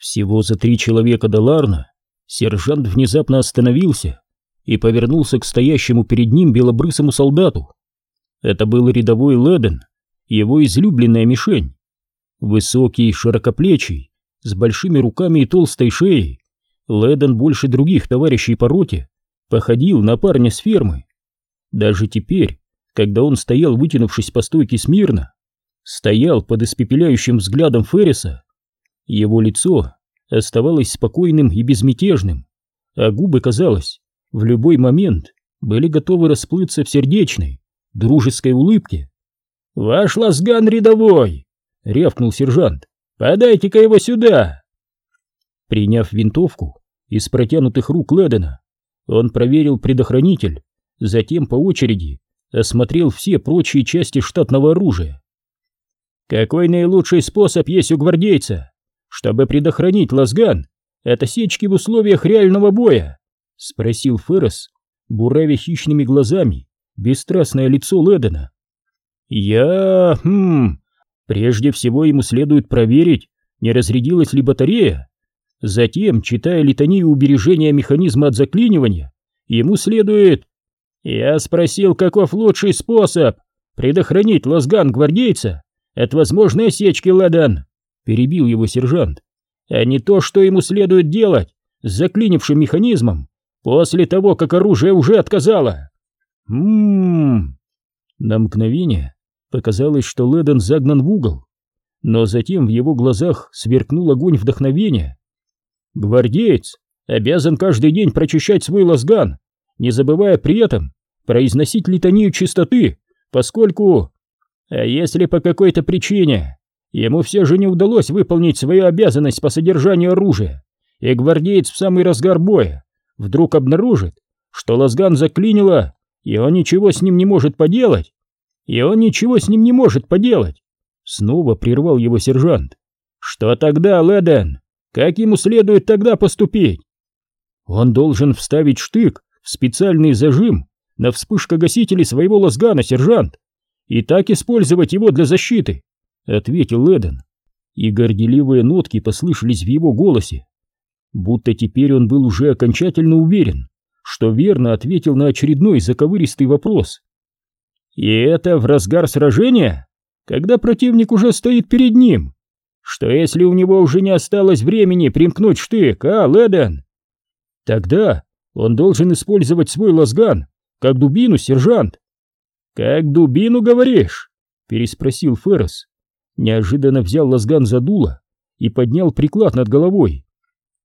Всего за три человека до Ларна сержант внезапно остановился и повернулся к стоящему перед ним белобрысому солдату. Это был рядовой Леден, его излюбленная мишень. Высокий, широкоплечий, с большими руками и толстой шеей, Леден больше других товарищей по роте походил на парня с фермы. Даже теперь, когда он стоял, вытянувшись по стойке смирно, стоял под испепеляющим взглядом Ферриса, его лицо оставалось спокойным и безмятежным, а губы, казалось, в любой момент были готовы расплыться в сердечной, дружеской улыбке. «Ваш лазган рядовой!» — рявкнул сержант. «Подайте-ка его сюда!» Приняв винтовку из протянутых рук Ледена, он проверил предохранитель, затем по очереди осмотрел все прочие части штатного оружия. «Какой наилучший способ есть у гвардейца?» Чтобы предохранить лазган от осечки в условиях реального боя? — спросил Феррес, буравя хищными глазами бесстрастное лицо Ледена. «Я... хм... Прежде всего ему следует проверить, не разрядилась ли батарея. Затем, читая литанию убережения механизма от заклинивания, ему следует... Я спросил, каков лучший способ предохранить лазган гвардейца от возможной осечки, Ледан перебил его сержант, а не то, что ему следует делать с заклинившим механизмом после того, как оружие уже отказало. Ммм. На мгновение показалось, что Ледон загнан в угол, но затем в его глазах сверкнул огонь вдохновения. Гвардеец обязан каждый день прочищать свой лазган, не забывая при этом произносить литанию чистоты, поскольку... А если по какой-то причине Ему все же не удалось выполнить свою обязанность по содержанию оружия, и гвардеец в самый разгар боя вдруг обнаружит, что лазган заклинило, и он ничего с ним не может поделать. И он ничего с ним не может поделать. Снова прервал его сержант. Что тогда, Леден? Как ему следует тогда поступить? Он должен вставить штык в специальный зажим на вспышкогасителе своего лазгана, сержант, и так использовать его для защиты, — ответил Эден, и горделивые нотки послышались в его голосе. Будто теперь он был уже окончательно уверен, что верно ответил на очередной заковыристый вопрос. «И это в разгар сражения, когда противник уже стоит перед ним? Что если у него уже не осталось времени примкнуть штык, а, Леден?» «Тогда он должен использовать свой лазган, как дубину, сержант». «Как дубину, говоришь?» — переспросил Феррес неожиданно взял лазган за дуло и поднял приклад над головой.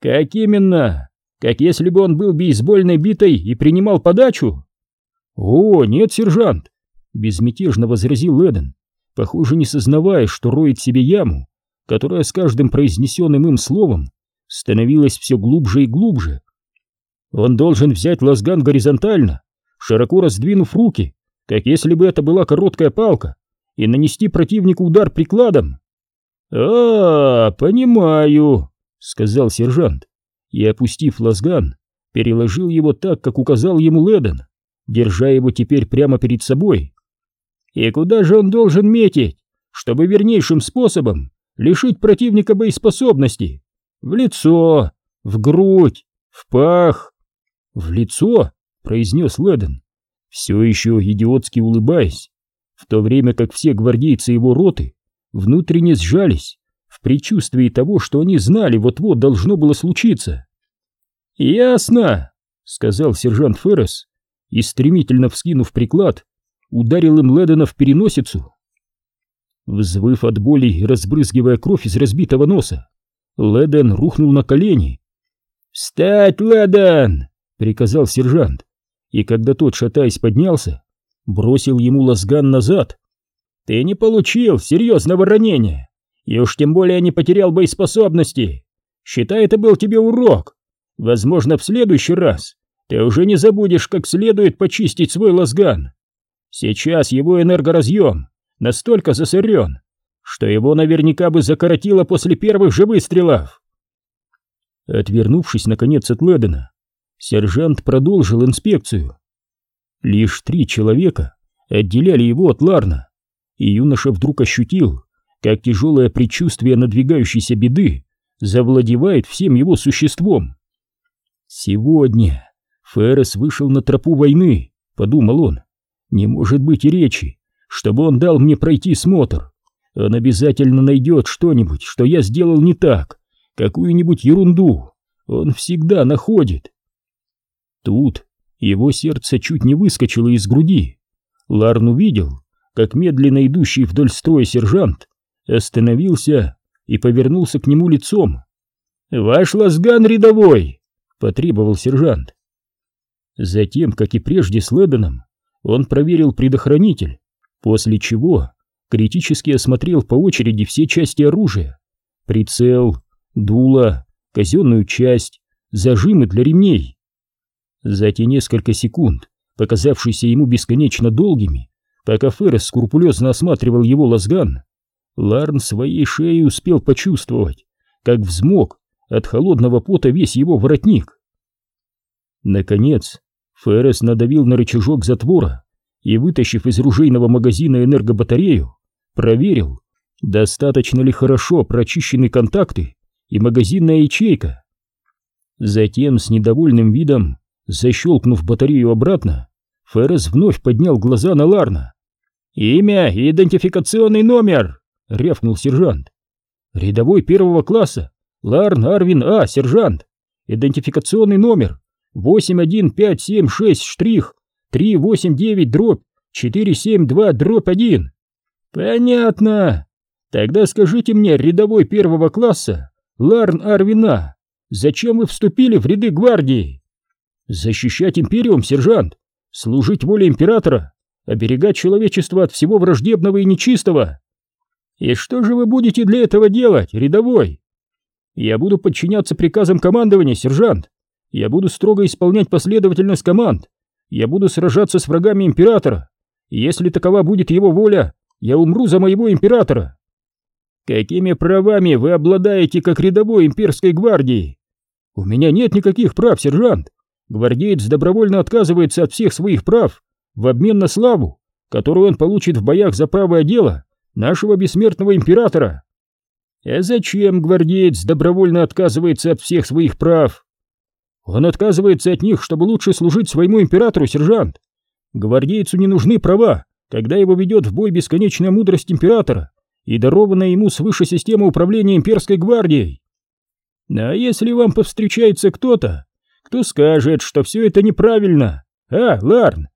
«Как именно? Как если бы он был бейсбольной битой и принимал подачу?» «О, нет, сержант!» — безмятежно возразил Эден, похоже, не сознавая, что роет себе яму, которая с каждым произнесенным им словом становилась все глубже и глубже. Он должен взять лазган горизонтально, широко раздвинув руки, как если бы это была короткая палка, и нанести противнику удар прикладом. «А, понимаю», — сказал сержант, и, опустив лазган, переложил его так, как указал ему Леден, держа его теперь прямо перед собой. «И куда же он должен метить, чтобы вернейшим способом лишить противника боеспособности? В лицо, в грудь, в пах». «В лицо?» — произнес Леден, все еще идиотски улыбаясь в то время как все гвардейцы его роты внутренне сжались в предчувствии того, что они знали, вот-вот должно было случиться. «Ясно», — сказал сержант Феррес и, стремительно вскинув приклад, ударил им Ледена в переносицу. Взвыв от боли и разбрызгивая кровь из разбитого носа, Леден рухнул на колени. «Встать, Леден!» — приказал сержант, и когда тот, шатаясь, поднялся, бросил ему лазган назад. «Ты не получил серьезного ранения, и уж тем более не потерял боеспособности. Считай, это был тебе урок. Возможно, в следующий раз ты уже не забудешь, как следует почистить свой лазган. Сейчас его энергоразъем настолько засорен, что его наверняка бы закоротило после первых же выстрелов». Отвернувшись, наконец, от Ледена, сержант продолжил инспекцию. Лишь три человека отделяли его от Ларна, и юноша вдруг ощутил, как тяжелое предчувствие надвигающейся беды завладевает всем его существом. Сегодня Феррес вышел на тропу войны, подумал он. Не может быть и речи, чтобы он дал мне пройти смотр. Он обязательно найдет что-нибудь, что я сделал не так, какую-нибудь ерунду. Он всегда находит. Тут его сердце чуть не выскочило из груди. Ларн увидел, как медленно идущий вдоль строя сержант остановился и повернулся к нему лицом. «Ваш лазган рядовой!» — потребовал сержант. Затем, как и прежде с Лэденом, он проверил предохранитель, после чего критически осмотрел по очереди все части оружия. Прицел, дуло, казенную часть, зажимы для ремней. За те несколько секунд, показавшиеся ему бесконечно долгими, пока Феррес скрупулезно осматривал его лазган, Ларн своей шеей успел почувствовать, как взмок от холодного пота весь его воротник. Наконец, Феррес надавил на рычажок затвора и, вытащив из ружейного магазина энергобатарею, проверил, достаточно ли хорошо прочищены контакты и магазинная ячейка. Затем с недовольным видом, защелкнув батарею обратно, Феррес вновь поднял глаза на Ларна. «Имя и идентификационный номер!» — рявкнул сержант. «Рядовой первого класса, Ларн Арвин А, сержант. Идентификационный номер 81576 штрих 389 дробь 472 дробь 1. Понятно. Тогда скажите мне, рядовой первого класса, Ларн Арвина, зачем вы вступили в ряды гвардии? Защищать империум, сержант, служить воле императора, оберегать человечество от всего враждебного и нечистого. И что же вы будете для этого делать, рядовой? Я буду подчиняться приказам командования, сержант. Я буду строго исполнять последовательность команд. Я буду сражаться с врагами императора. Если такова будет его воля, я умру за моего императора. Какими правами вы обладаете как рядовой имперской гвардии? У меня нет никаких прав, сержант. Гвардеец добровольно отказывается от всех своих прав в обмен на славу, которую он получит в боях за правое дело нашего бессмертного императора. А зачем гвардеец добровольно отказывается от всех своих прав? Он отказывается от них, чтобы лучше служить своему императору, сержант. Гвардейцу не нужны права, когда его ведет в бой бесконечная мудрость императора и дарованная ему свыше система управления имперской гвардией. А если вам повстречается кто-то, кто скажет, что все это неправильно, а, Ларн,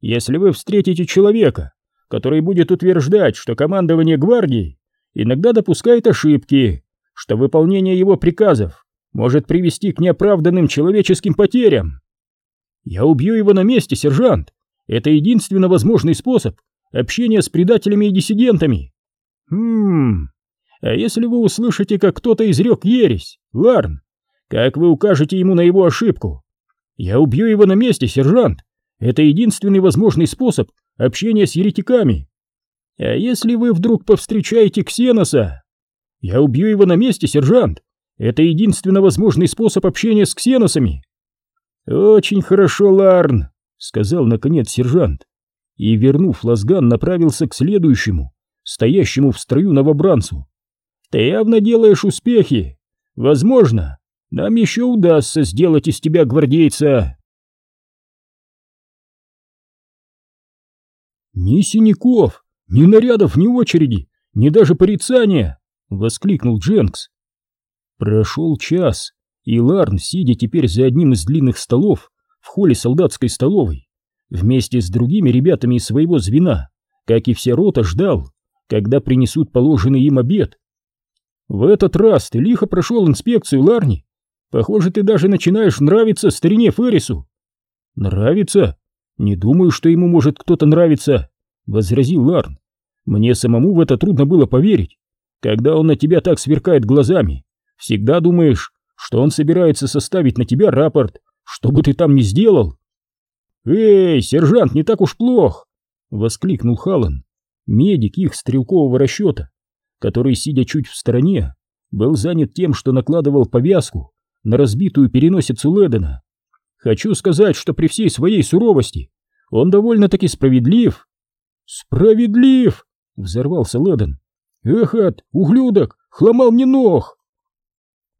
если вы встретите человека, который будет утверждать, что командование гвардии иногда допускает ошибки, что выполнение его приказов может привести к неоправданным человеческим потерям. Я убью его на месте, сержант. Это единственно возможный способ общения с предателями и диссидентами. Хм, а если вы услышите, как кто-то изрек ересь, Ларн, как вы укажете ему на его ошибку? Я убью его на месте, сержант. Это единственный возможный способ общения с еретиками. А если вы вдруг повстречаете Ксеноса? Я убью его на месте, сержант. Это единственно возможный способ общения с ксеносами. Очень хорошо, Ларн, сказал наконец сержант. И, вернув лазган, направился к следующему, стоящему в строю новобранцу. Ты явно делаешь успехи. Возможно, нам еще удастся сделать из тебя гвардейца. «Ни синяков, ни нарядов, ни очереди, ни даже порицания!» — воскликнул Дженкс. Прошел час, и Ларн, сидя теперь за одним из длинных столов в холле солдатской столовой, вместе с другими ребятами из своего звена, как и вся рота, ждал, когда принесут положенный им обед. «В этот раз ты лихо прошел инспекцию, Ларни. Похоже, ты даже начинаешь нравиться старине Феррису». «Нравится? «Не думаю, что ему может кто-то нравиться», — возразил Ларн. «Мне самому в это трудно было поверить. Когда он на тебя так сверкает глазами, всегда думаешь, что он собирается составить на тебя рапорт, что бы ты там ни сделал». «Эй, сержант, не так уж плох!» — воскликнул Халлан, медик их стрелкового расчета, который, сидя чуть в стороне, был занят тем, что накладывал повязку на разбитую переносицу Ледена. Хочу сказать, что при всей своей суровости он довольно-таки справедлив. Справедлив! Взорвался Лэден. Эхот, углюдок, хломал мне ног!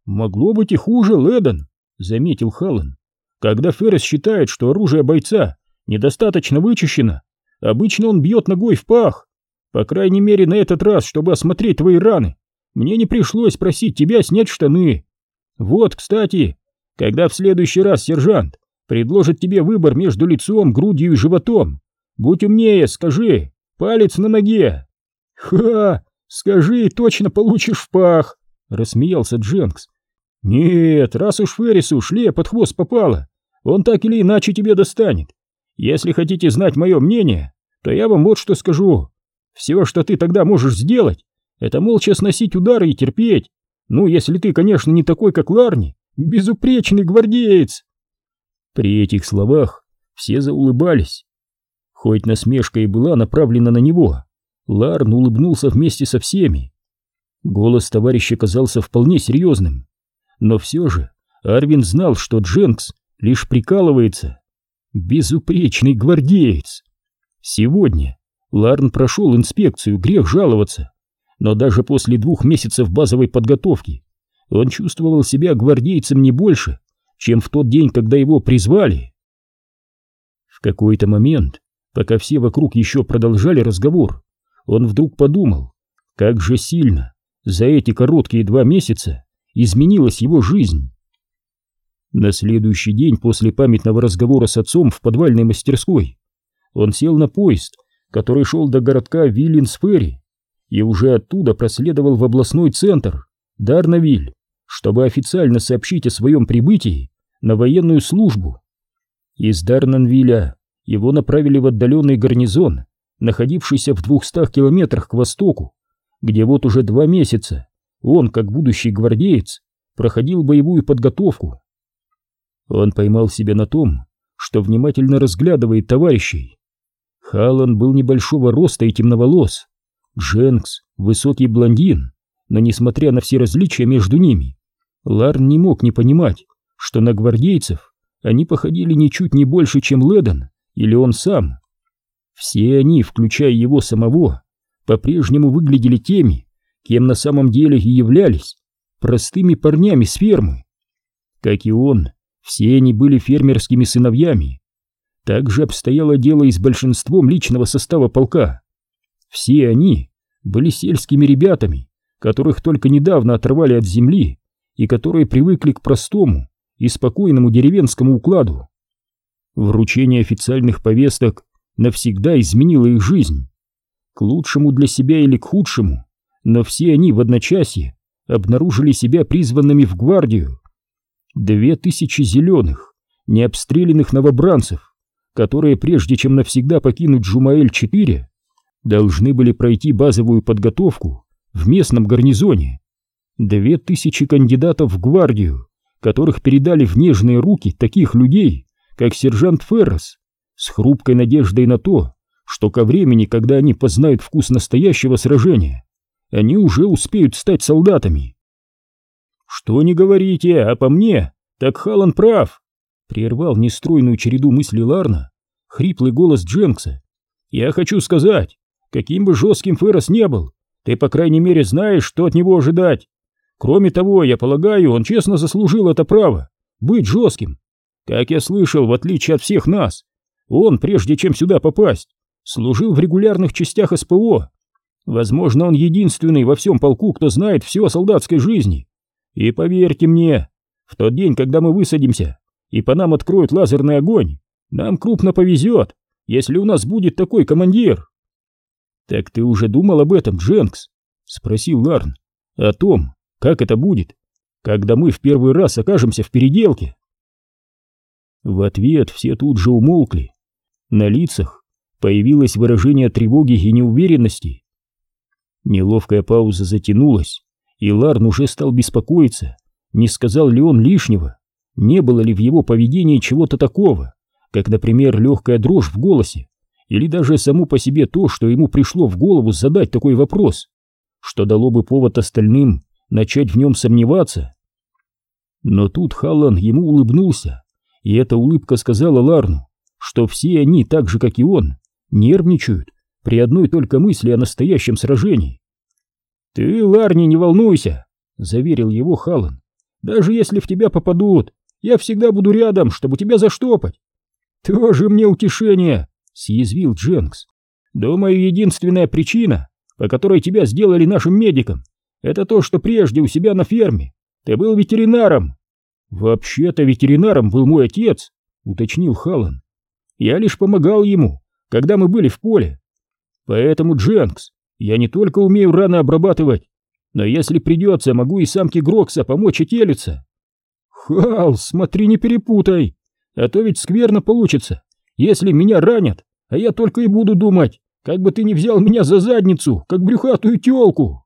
«Могло быть и хуже, Лэдон», — заметил Халлан. «Когда Феррес считает, что оружие бойца недостаточно вычищено, обычно он бьет ногой в пах. По крайней мере, на этот раз, чтобы осмотреть твои раны, мне не пришлось просить тебя снять штаны. Вот, кстати, когда в следующий раз сержант предложит тебе выбор между лицом, грудью и животом, будь умнее, скажи, палец на ноге. Ха, скажи, точно получишь в пах, рассмеялся Дженкс. Нет, раз уж Феррису шле под хвост попало, он так или иначе тебе достанет. Если хотите знать мое мнение, то я вам вот что скажу. Все, что ты тогда можешь сделать, это молча сносить удары и терпеть. Ну, если ты, конечно, не такой, как Ларни, безупречный гвардеец. При этих словах все заулыбались. Хоть насмешка и была направлена на него, Ларн улыбнулся вместе со всеми. Голос товарища казался вполне серьезным. Но все же Арвин знал, что Дженкс лишь прикалывается. Безупречный гвардеец. Сегодня Ларн прошел инспекцию, грех жаловаться. Но даже после двух месяцев базовой подготовки он чувствовал себя гвардейцем не больше, чем в тот день, когда его призвали. В какой-то момент, пока все вокруг еще продолжали разговор, он вдруг подумал, как же сильно за эти короткие два месяца изменилась его жизнь. На следующий день после памятного разговора с отцом в подвальной мастерской он сел на поезд, который шел до городка Виллинсферри, и уже оттуда проследовал в областной центр, Дарнавиль, чтобы официально сообщить о своем прибытии на военную службу. Из Дарнанвиля его направили в отдаленный гарнизон, находившийся в двухстах километрах к востоку, где вот уже два месяца он, как будущий гвардеец, проходил боевую подготовку. Он поймал себя на том, что внимательно разглядывает товарищей. Халан был небольшого роста и темноволос, Дженкс — высокий блондин, но несмотря на все различия между ними, Ларн не мог не понимать, что на гвардейцев они походили ничуть не больше, чем Ледон или он сам. Все они, включая его самого, по-прежнему выглядели теми, кем на самом деле и являлись, простыми парнями с фермы. Как и он, все они были фермерскими сыновьями. Так же обстояло дело и с большинством личного состава полка. Все они были сельскими ребятами, которых только недавно оторвали от земли и которые привыкли к простому и спокойному деревенскому укладу. Вручение официальных повесток навсегда изменило их жизнь. К лучшему для себя или к худшему, но все они в одночасье обнаружили себя призванными в гвардию. Две тысячи зеленых, необстрелянных новобранцев, которые прежде чем навсегда покинуть Жумаэль-4, должны были пройти базовую подготовку в местном гарнизоне. Две тысячи кандидатов в гвардию, которых передали в нежные руки таких людей, как сержант Феррес, с хрупкой надеждой на то, что ко времени, когда они познают вкус настоящего сражения, они уже успеют стать солдатами. «Что не говорите, а по мне, так Халан прав», — прервал нестройную череду мыслей Ларна хриплый голос Дженкса. «Я хочу сказать, Каким бы жестким Феррес не был, ты, по крайней мере, знаешь, что от него ожидать. Кроме того, я полагаю, он честно заслужил это право — быть жестким. Как я слышал, в отличие от всех нас, он, прежде чем сюда попасть, служил в регулярных частях СПО. Возможно, он единственный во всем полку, кто знает все о солдатской жизни. И поверьте мне, в тот день, когда мы высадимся, и по нам откроют лазерный огонь, нам крупно повезет, если у нас будет такой командир. «Так ты уже думал об этом, Дженкс?» — спросил Ларн. «О том, как это будет, когда мы в первый раз окажемся в переделке?» В ответ все тут же умолкли. На лицах появилось выражение тревоги и неуверенности. Неловкая пауза затянулась, и Ларн уже стал беспокоиться, не сказал ли он лишнего, не было ли в его поведении чего-то такого, как, например, легкая дрожь в голосе или даже само по себе то, что ему пришло в голову задать такой вопрос, что дало бы повод остальным начать в нем сомневаться. Но тут Халлан ему улыбнулся, и эта улыбка сказала Ларну, что все они, так же как и он, нервничают при одной только мысли о настоящем сражении. «Ты, Ларни, не волнуйся», — заверил его Халлан. Даже если в тебя попадут, я всегда буду рядом, чтобы тебя заштопать. Тоже мне утешение, съязвил Дженкс. Думаю, единственная причина, по которой тебя сделали нашим медиком, это то, что прежде у себя на ферме ты был ветеринаром. Вообще-то ветеринаром был мой отец, уточнил Халлан. Я лишь помогал ему, когда мы были в поле. Поэтому, Дженкс, я не только умею раны обрабатывать, но если придется, могу и самке Грокса помочь отелиться. Хал, смотри, не перепутай, а то ведь скверно получится, если меня ранят, а я только и буду думать, как бы ты не взял меня за задницу, как брюхатую тёлку.